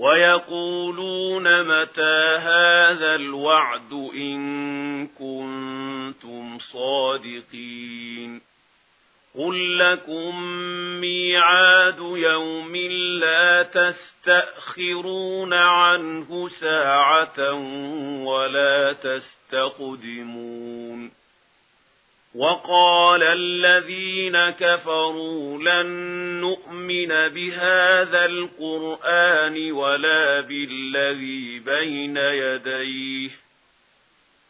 وَيَقُولُونَ مَتَى هَذَا الْوَعْدُ إِن كُنتُمْ صَادِقِينَ قُل لَّكُم مِّيعَادُ يَوْمٍ لَّا تَسْتَأْخِرُونَ عَنْهُ سَاعَةً وَلَا تَسْتَقْدِمُونَ وَقَالَ الَّذِينَ كَفَرُوا لَن نُّؤْمِنَ بِهَذَا الْقُرْآنِ وَلَا بِالَّذِي بَيْنَ يَدَيْهِ.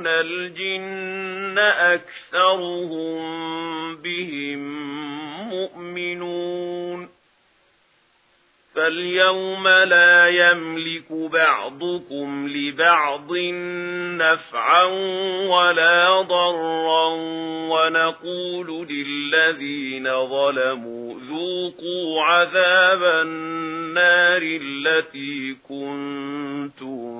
يَعْبُدُونَ الْجِنَّ أَكْثَرُهُم بِهِم مُؤْمِنُونَ فَالْيَوْمَ لَا يَمْلِكُ بَعْضُكُمْ لِبَعْضٍ نَفْعًا وَلَا ضَرًّا وَنَقُولُ لِلَّذِينَ ظَلَمُوا ذُوقُوا عَذَابَ النَّارِ الَّتِي كُنتُمْ